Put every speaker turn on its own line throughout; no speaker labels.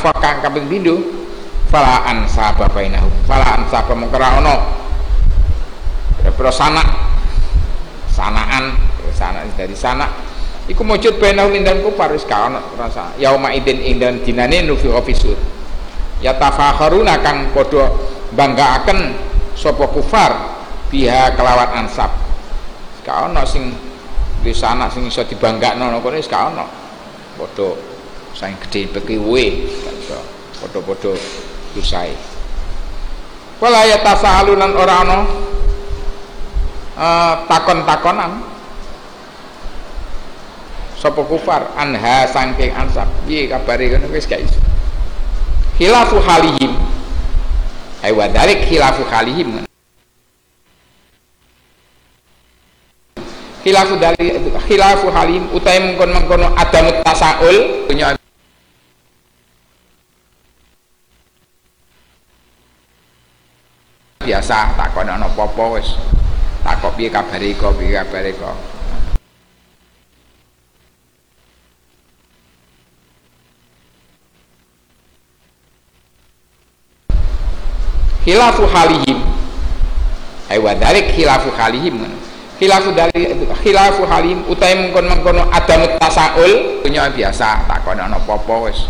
nafwa kang kaping pindho? Fala ansaba bainahum. Fala ansaba mengkara ono. Pro sanak? Sanaan. Sana dari sana iku mujud bainahum indan kufar wis rasa. Yauma idin indan dinane nufi ofisur. Ya tafakharuna kang padha banggaaken sapa kufar biha kelawan ansab. Ka sing di sana sing iso dibanggakno kono wis ka sing gedhe bekiwe iso padha-padha dosae wala ya tasalunan ora ana uh, takon-takonan. Sapa kufar? Anha saking ansab piye kabare ngono? Wis gak iso. Khilafu halihim ay wa khilafu halihim khilafu dari khilafu halim utai mengkon mengkono ada tasaul punya biasa takon ana apa-apa wis. Takok piye kabare kok piye kabare kok khilafu halihim. Ay wa dalik khilafu halihim. Khilafu dari khilafu halim utai mengkon mengkono ada tasaul punya biasa takon ana apa-apa wis.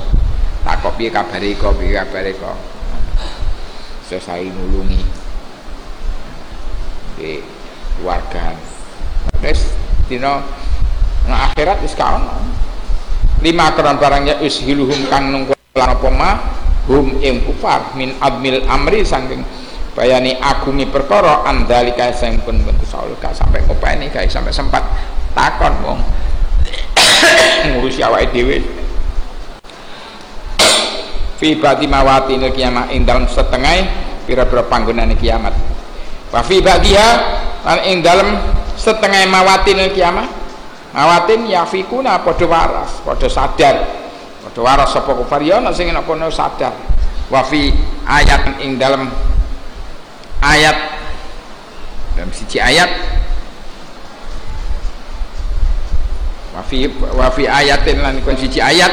Takok piye kabare kok piye kabare kok selesai nulungi di keluarga wis dina nah akhirat wis kaono lima keron barangnya ushiluhum kang nunggu apa hum ing kufar min admil amri saking bayani agumi perkara andalika sing pun bentuk saul. Gak sampai ngopeni gak sampai sempat takon wong. Ngurusi awake dhewe. Fi bati mawati nil kiamat ing dalam setengah pira-pira panggonane kiamat wa fi badiha lan ing dalam setengah mawati nil kiamat. Mawatin yafikuna padha waras padha sadar. Padha waras sapa kufar? Ya ana sing ana sadar. Wa fi ayat ing dalam ayat dalam siji ayat. Wafi wafi ayatin lan ikon siji ayat.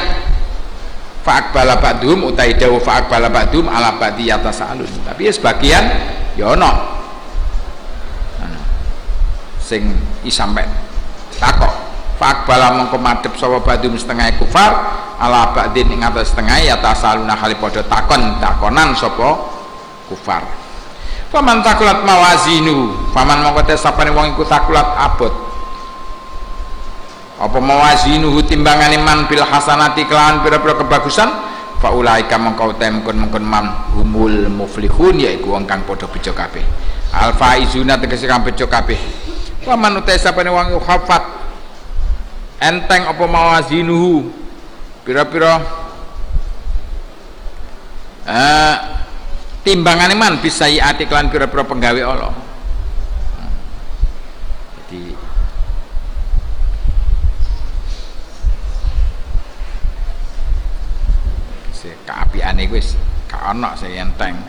Fa'akbala ba'dhum utai dawu fa'akbala ba'dhum ala ba'di tapi ya sebagian ya ono sing isampe takok fa'akbala mongko madhep sapa ba'dhum setengah kufar ala ba'din ing atas setengah yatasaluna kali padha takon takonan sapa kufar Faman takulat mawazinu, faman mongko sapane wong iku takulat abot. Apa mawazinu timbangane man bil hasanati kelawan pira-pira kebagusan, fa ulaika mongko temkon mongkon man humul muflihun yaiku wong kang padha bejo kabeh. Al faizuna tegese kang bejo kabeh. Faman utai sapane wong khafat. Enteng apa mawazinuhu? Pira-pira? Eh timbangan man bisa ati klan pira-pira penggawe Allah. Jadi si keapian itu gak ono saya enteng.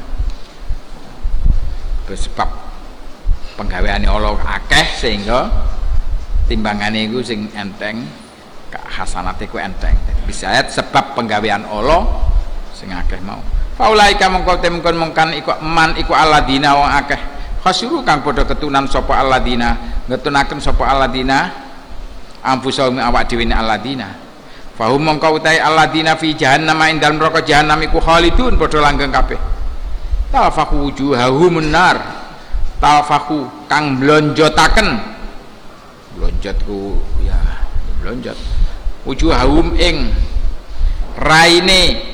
Sebab penggawean Allah akeh sehingga timbangannya itu sing enteng hasanate ku enteng. Bisa sebab penggawean Allah sing akeh mau. Faulaika mongko temkon mongkan iku man iku aladina wong akeh. Khasiru kang padha ketunan sapa aladina ngetunaken sapa aladina ampusahum awak dhewe aladina fahum mongko utai aladina fi jahannam ing dalem neraka jahannam iku khalidun padha langgeng kabeh. Talfahu wujuhahum nar talfahu kang blonjotaken blonjotku ya blonjot wujuhahum ing raine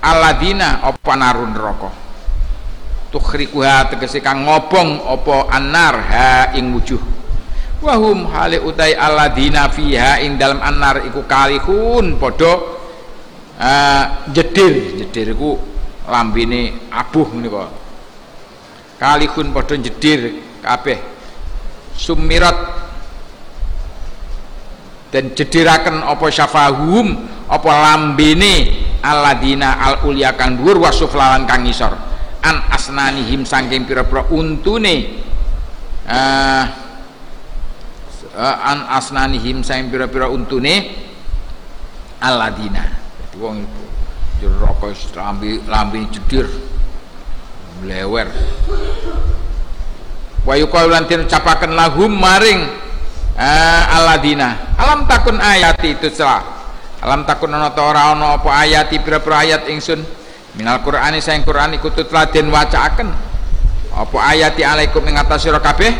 aladina apa narun neraka. Tukhrikuha tegese kang ngobong apa anar ha ing wujuh. Wahum hale utai aladina fiha ing dalam anar iku kalihun padha uh, jedir jedir iku lambene abuh menika kalihun padha jedir kabeh. Sumirat. Dan jediraken apa syafahum apa lambene aladina al ulya kang dhuwur wasuflalan kang an asnanihim saking pira-pira untune. Uh, an asnanihim saking pira-pira untune aladina dadi wong iku rokok lambi lambi jedir melewer wa yuqalu lan ucapaken lahum maring uh, aladina. Alam takun ayati itu salah alam takun ana ta ora ana apa ayati pira-pira ayat ingsun. Minal qur'ani saing qur'an iku tutladen wacaaken apa ayati alaikum ing atas sira kabeh?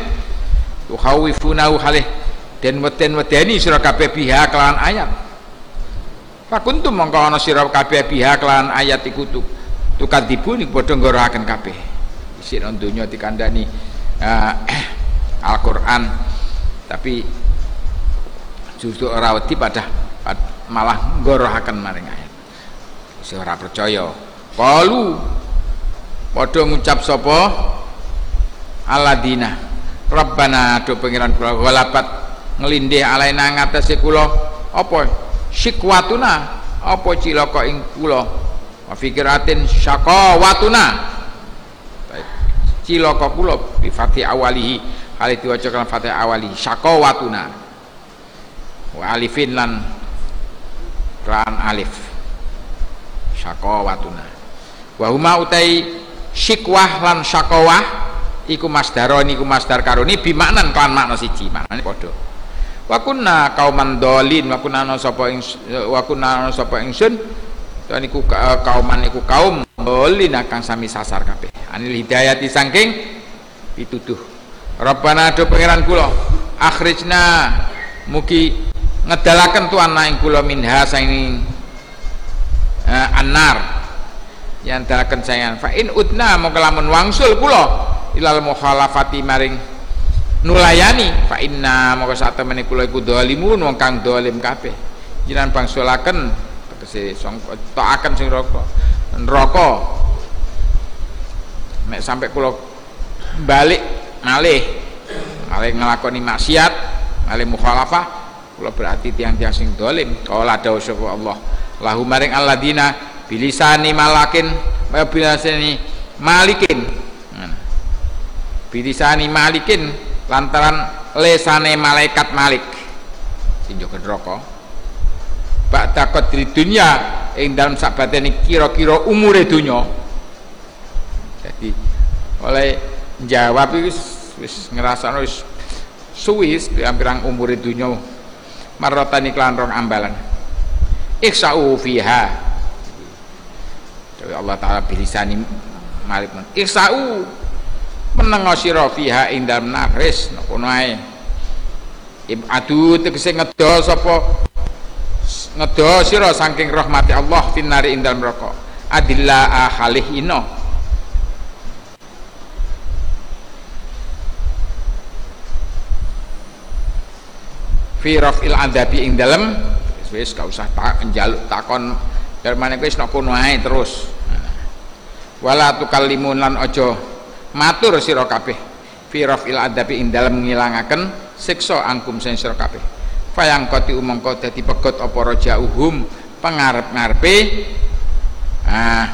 Tukhawifuna halih den weden-wedeni sira kabeh biha kelawan ayat. Fakuntum mongko ana sira kabeh pihak lan ayat iku tu tukadibu niku padha nggorohaken kabeh. Isih nang donya dikandani uh, Al-Qur'an. Tapi justru ora wedi pada malah nggorohaken maring ayat. Wis ora percaya. Qalu padha ngucap sapa? Aladina Rabbana do pangeran kula walapat ngelindih alaina ngatasé kula. Apa? Syikwatuna. Apa cilaka ing kula wa fikiratin syaqawatuna cilaka kula bi fatih awalihi. Kali diwaca kan fatih awali. Syaqawatuna wa alifin lan klan alif. Syaqawatuna wa huma utai syikwah lan syaqawah iku masdaro niku masdar karuni bimaknan klan makna siji. Maknane padha. Wa kunna kauman dolin. Wa kunna ana sapa ing wa kunna sapa ingsun niku kauman niku kaum dolin akan sami sasar kabeh. Anil hidayati saking pituduh. Rabbana do pangeran kula akhrijna mugi ngedalaken tuan ing kula minha saing uh, anar yang dalaken saya fa in utna mongko lamun wangsul kula ilal mukhalafati maring nulayani. Fa inna maka saat temene kula iku dolimun wong kang kabeh. Jinan bangsulaken tegese taaken sing roko. Neraka nek sampai kula balik malih. Malih nglakoni maksiat malih mukhalafah kula berarti tiang-tiang sing dolim. Kala dawuh sapa Allah? Lahu maring alladina bilisani malakin bilisani malikin. Bilisani malikin lantaran lesane malaikat malik. Sinjo neraka ba'da qadri dunya ing dalam ini kira-kira umure dunya. Jadi oleh jawab wis wis ngerasa wis suwis pirang-pirang umure dunya. Marrotan iklan rong ambalan. Iksa'u fiha. Jadi Allah Ta'ala bilisani malik iksa'u menengo sira fiha ing kono ae ibadu tegese ngedo sapa ngedo sira saking rahmati Allah finari ing dalem neraka adilla ahalih ino. Fi rafil adabi ing dalem. Wis gak usah tak njaluk takon. Darmane wis nek kono ae terus. Wala tukallimun lan aja matur sira kabeh. Fi rafil adabi ing dalem ngilangaken siksa angkum sing sira kabeh fayang koti umangka dadi pegot apa raja uhum? Pengarep-ngarepe ah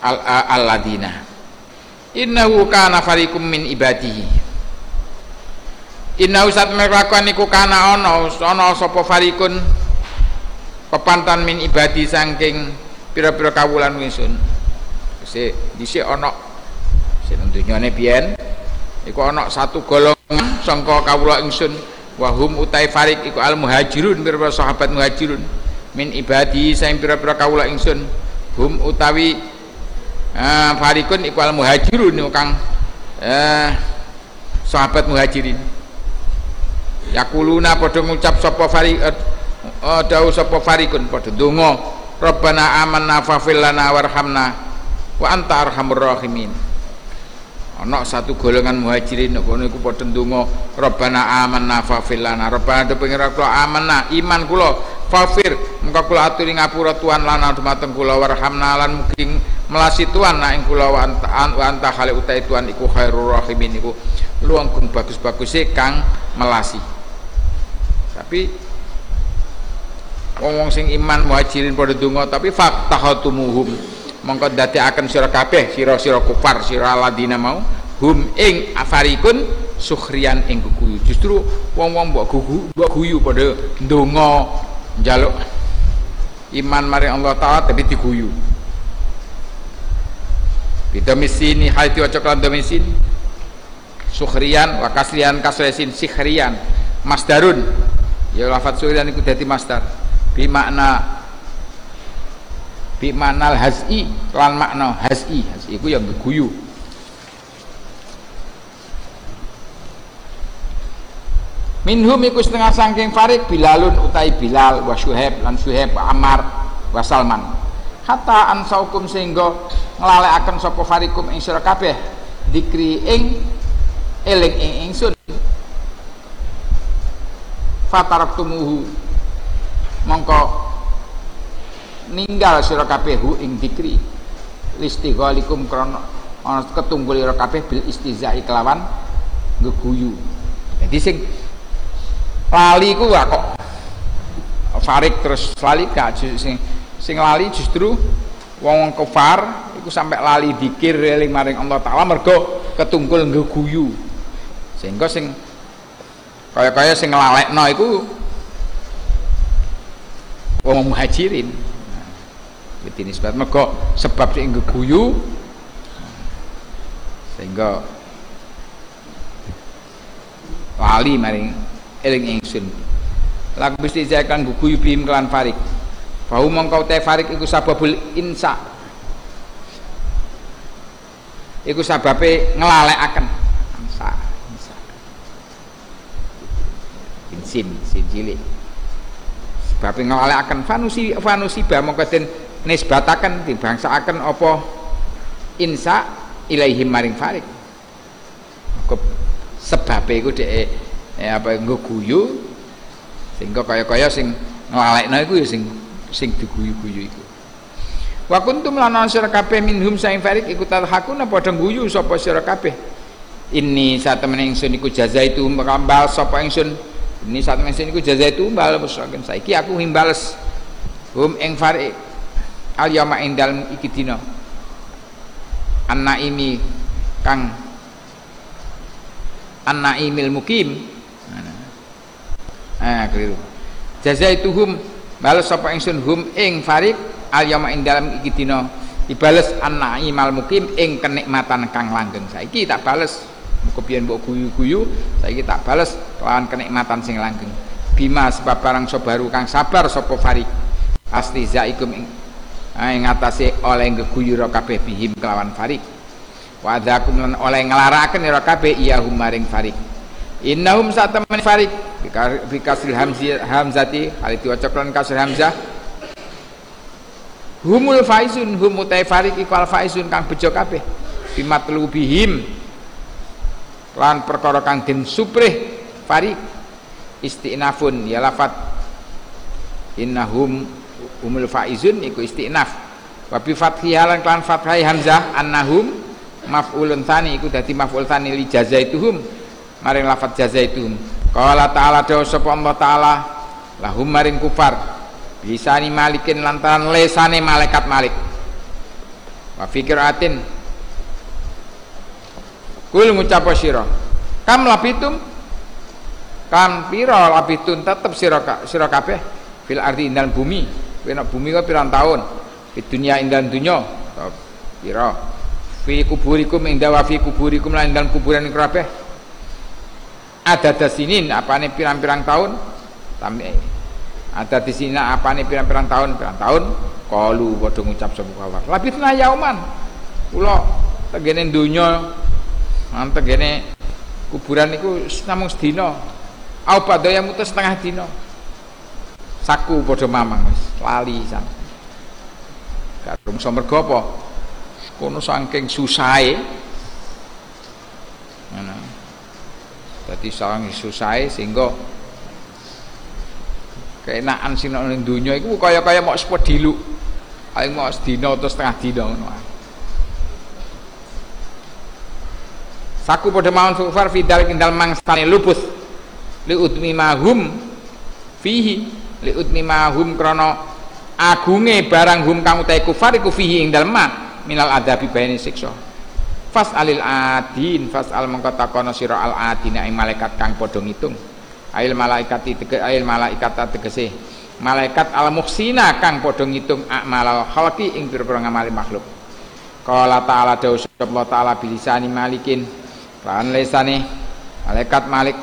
al alladina. Innahu kana farikum min ibadihi. Innahu sat melakukan iku kana ana ana sapa farikun pepantan min ibadi saking pira-pira kawulan wisun dhisik dhisik ana sing dunyane biyen iku ana satu golongan sangka kawula ingsun wahum utai farik iku al muhajirun pira sahabat muhajirun. Min ibadi saing pira-pira kawula ingsun. Hum utawi uh, farikun iku al muhajirun kang. Uh, sahabat muhajirin. Yakuluna padha ngucap sapa farik uh, uh, dawuh sapa farikun padha donga rabbana amanna fafil lana warhamna wa anta arhamur rahimin ana satu golongan muhajirin kono iku padha ndonga Rabbana amanna fafir lana. Rabbana do pengira kula amanna iman kula fafir muga kula aturi ngapura Tuhan lana dumateng kula warhamna lan mugi melasi Tuhan nak ing kula wa anta khali utai Tuhan iku khairur rahimin iku luangkung bagus-bagus kang melasi. Tapi wong-wong sing iman muhajirin pada donga tapi faktahutumuhum mongko akan sira kabeh sira-sira kufar sira ladina mau. Hum ing afarikun sukhrian ing guyu justru wong-wong mbok gugu mbok guyu padha ndonga njaluk iman maring Allah taala tapi diguyu. Bidomisini hal diwaca kelan domisin sukhriyan wa kasriyan kasresin sikhriyan masdarun. Ya lafat sukhriyan iku dadi masdar. Bi makna bi makna hazi lan makna hazi hazi iku yang geguyu minhum iku setengah sangking farik bilalun utai bilal wa syuheb lan syuheb wa amar wa salman. Hatta ansaukum sehingga nglalekaken sapa farikum ing sira kabeh dikri ing eling ing ingsun. Fataraktumuhu mongko ninggal sira kabeh hu ing dikri. Listighalikum krana ana ketunggul sira kabeh bil istizai kelawan geguyu jadi sing lali ku kok farik terus lali gak sing sing lali justru wong kafar iku sampai lali dikir eling maring Allah taala mergo ketunggul geguyu sehingga sing kaya-kaya sing nglalekno iku wong muhajirin nah, nisbat. Mergo sebab sing geguyu sehingga lali maring eling ingsun. Lagu mesti jakan guguyu bim kelan farik Bau mongkau teh farik iku sababul insa iku sababe nglalekaken insa insa sin sin cilik. Sebabe nglalekaken fanusi fanusi ba mongko nisbataken dibangsaaken apa? Insa ilaihim maring farik sebab iku dhek ya apa nggo guyu sehingga kaya-kaya sing nglalekno iku ya sing sing diguyu-guyu iku. Wa kuntum lana sira kabeh minhum saing farik iku talhakuna padha guyu sapa sira kabeh. Ini saat temen ingsun iku jaza itu merambal sapa ingsun? Ini saat temen ingsun iku jaza itu mbal saiki aku himbales. Hum ing farik al yama ing dalem iki dina. Anna ini kang anna imil mukim ah keliru. Jazaituhum balas sapa ingsun hum ing farik al yauma ing dalam iki dina. Dibales an-naimal mukim ing kenikmatan kang langgeng. Saiki tak bales. Muga biyen mbok guyu-guyu saiki tak bales lawan kenikmatan sing langgeng. Bima sebab barang sobaru kang sabar sapa farik asti zaikum ing ing atase oleh ngeguyu kabeh bihim kelawan farik. Wa lan oleh nglaraken ira kabeh iya maring farik. Innahum satamani farik bikasril hamzati hal itu lan hamzah. Humul faizun hum utai farik iku faizun kang bejo kabeh. Bimatlubihim lan perkara kang den suprih farik. Istinafun ya lafat. Innahum humul faizun iku istinaf wa bi fathiyah lan kan fathai hamzah annahum maf'ulun tsani iku dadi maf'ul tsani li jazaituhum. Maring lafat jazaitun qala ta'ala dawu sapa Allah taala? Lahum maring kufar. Bisa ni malikin lantaran lesane malaikat malik. Wa fikiratin kul ngucap sira. Kam labitum? Kam pira labitun tetep sira sira kabeh. Fil ardi indal bumi kena bumi kok pirang tahun? Di dunia indah dunya pira fi kuburikum indah wa fi kuburikum lan dalam kuburan kabeh. Ada apa nih pirang-pirang tahun? Tapi ada di sini apa nih pirang-pirang tahun? Pirang tahun? Kalu bodoh ngucap sebuah kawar lebih tenang yauman? Pulau tegene dunia nanti tegene kuburan itu namun sedino au mutus setengah dino saku bodoh mamang wis lali san kadung somergo apa? Kono saking susahe. Jadi sarang susah sehingga keenaan sing ning donya iku kaya-kaya sepot dilu. Paling mau sedina atau setengah dina ngono Saku pada mawon sufar fidal kindal mangsane lupus. Li utmi mahum fihi li utmi mahum krana agunge barang hum kang utahe kufar iku fihi ing dalem minal adabi bayani siksa. Fas alil adin fas al mengko takono sira al adin ing malaikat kang padha ngitung. Ail malaikat tegese ail malaikat tegese. Malaikat al muhsina kang padha ngitung akmal khalqi ing pira-pira ngamali makhluk. Qala ta'ala dawu Allah ta'ala bilisani malikin. Lan lesane malaikat malik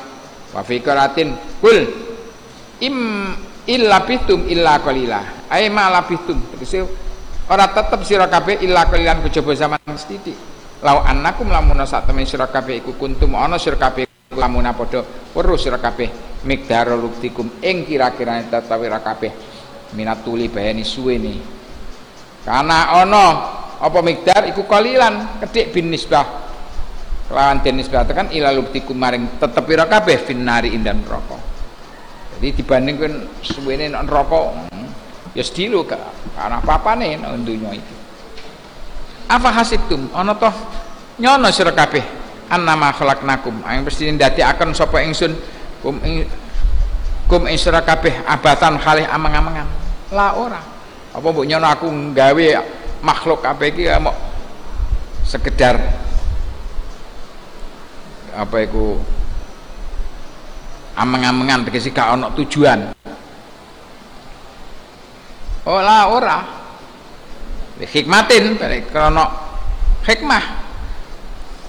wa fikratin kul im illa bitum illa qalila. Ay ma labitum tegese ora tetep sira kabeh illa qalilan kejaba zaman sithik. Lau annakum lamun sak temen sira kabeh iku kuntum ana sira kabeh lamun padha weruh sira kabeh migdaro luktikum ing kira-kirane tetawi ra kabeh. Minat tuli bayani suwene karena ono apa migdar iku kalilan kedik bin nisbah. Lawan nisbah kan ila luktikum maring tetep ira kabeh finnari indan neraka jadi dibanding kan suwene neraka hmm, ya sedilu karena papane nek donya iki. Apa hasibtum? Ana toh nyono sira kabeh. Annama khalaqnakum. Ang mesti ndadekaken sapa ingsun kum ing kum isra kabeh abatan khalih amang-amangan. La ora. Apa mbok nyono aku nggawe makhluk kabeh iki ya mau sekedar apa iku amang-amangan tegese gak ono tujuan. La ora. Hikmatin karena hikmah.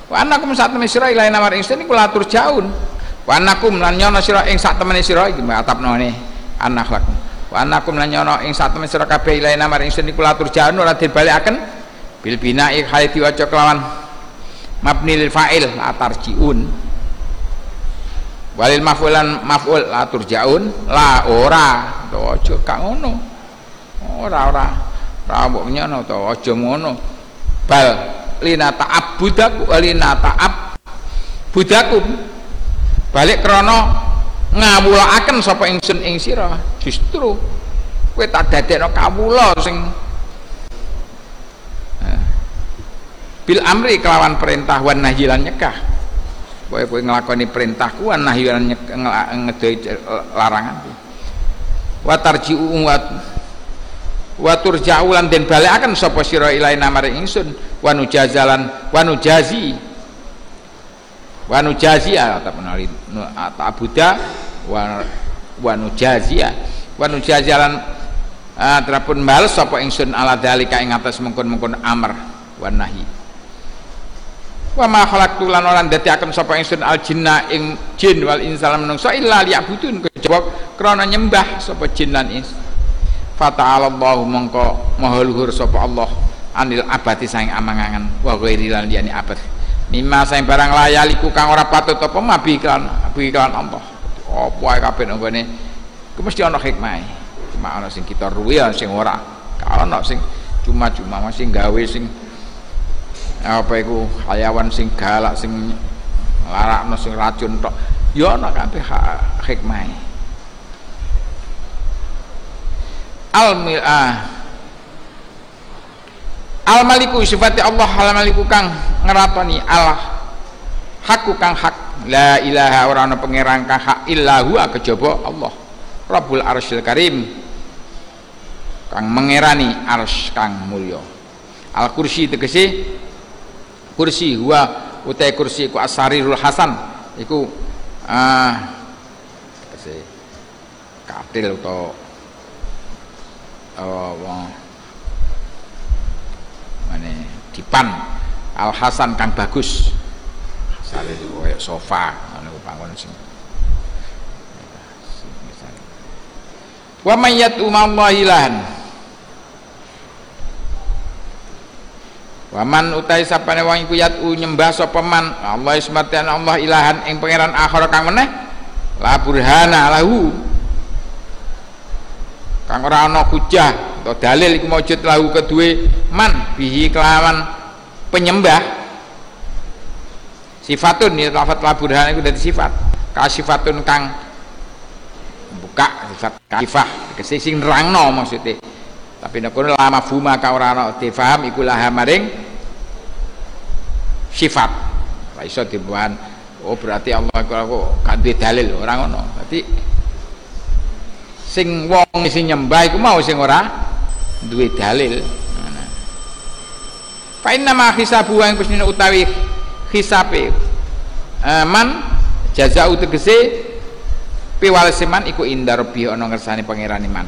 Wa annakum saat mesra ilahi namar ingsun iku latur jaun. Wa annakum lan nyono sira ing sak temene sira iki atapno ne anakhlak wa annakum lan nyono ing sak temene sira kabeh ilaina maring ingsun iku latur jahan ora dibalekaken bil bina'i khali diwaca kelawan. Mabni lil fa'il atarjiun walil maf'ulan maf'ul la turjaun la ora. Aja gak ngono. Ora ora. Ora mbok nyono to aja ngono. Bal lina ta'abbudaku lina ta'ab budakum. Balik krono ngawulaaken sapa ingsun ing sira. Justru kowe tak dadekno kawula sing eh, bil amri kelawan perintah wan nahyi lan nyekah kowe kowe nglakoni perintahku wan nahyi lan ngedoi larangan wa tarji'u wa wa turja'u lan den balekaken sapa sira ilaina maring ingsun. Wa nujazalan wa nujazi. Wa nujazia atau menali abuda wa wa nujazia wa nujazialan uh, terapun bales sapa ingsun ala dalika ing atas mengkon-mengkon amr wa nahi wa ma khalaqtu lan ora ndadekaken sapa ingsun al jinna ing jin wal insa lan menungso illa liya'budun. Kejaba krana nyembah sapa jin lan ins. Fata'ala Allah mongko maha luhur sapa Allah anil abati saing amangangan wa ghairi lan liyane abad. Mimma sing barang layaliku kang ora patut apa mabi kan mabi kan Allah. Apa ae kabeh nang gone? Ku mesti ana hikmah cuma ana sing kita ruwi sing ora. Ana sing cuma-cuma masih gawe sing apa iku? Hayawan sing galak sing larakno sing racun tok. Ya ana kabeh hikmah al ah al maliku sifati Allah al maliku kang ngeratoni Allah. Hakku kang hak. La ilaha ora ana pangeran kang hak. Illa huwa kejaba Allah. Rabbul Arsyil Karim. Kang mengerani arsy kang mulya. Al kursi tegese kursi huwa utai kursi ku asarirul hasan. Iku ah tegese katil utawa oh, mana dipan. Al Hasan kang bagus. Sale koyo sofa ngono bangun sing. Wa mayyat umallahi lahan Waman utai sapane wong iku yatu nyembah sapa man? Allah ismatan Allah ilahan ing pangeran akhir kang meneh. La burhana lahu. Kang ora ana hujah atau dalil iku maujud lahu kedue man bihi kelawan penyembah. Sifatun ya lafat laburhan itu dari sifat. Kasifatun kang buka sifat kasifah kese sing nerangno maksudnya. Tapi nek lama fuma ka ora ana difaham iku maring sifat. Ora iso dibuan oh berarti Allah kok kan dalil. Ora ngono. Berarti sing wong sing nyembah iku mau sing ora duwe dalil. Fa inna ma hisabu yang kusnina utawi hisabe. Man jazau tegese piwal seman iku inda rabbi ana ngersane pangeran iman.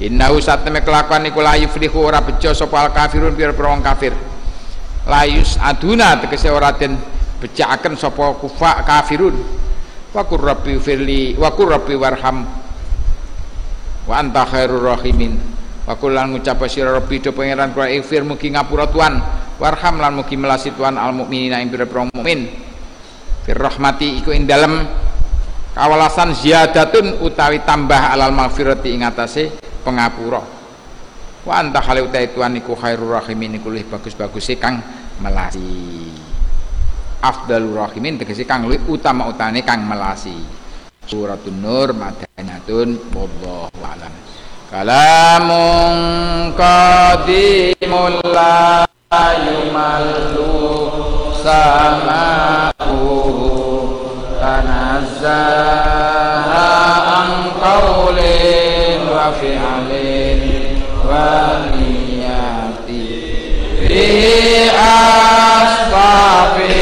Innahu sateme kelakuan iku la yuflihu ora bejo sapa al kafirun pira-pira kafir layus aduna tegese ora den becakaken sapa kufa kafirun. Wa qur firli wa qur warham. Wa anta khairur rahimin. Wa kullan ngucap sira rabbi do pangeran kula ighfir mugi ngapura tuan warham lan mugi melasi tuan al mukminina ing pira-pira mukmin. Fir rahmati iku ing dalem. Kawalasan ziyadatun utawi tambah alal maghfirati ing atase pengapura wa anta khali utawi tuan iku khairur rahimin iku luwih bagus-bagus kang melasi. Afdalur rahimin tegese kang luwih utama-utane kang melasi. Suratun nur madanatun wallahu alam. Kalamun qadimul la yumallu sama'uhu tanazzaha bihi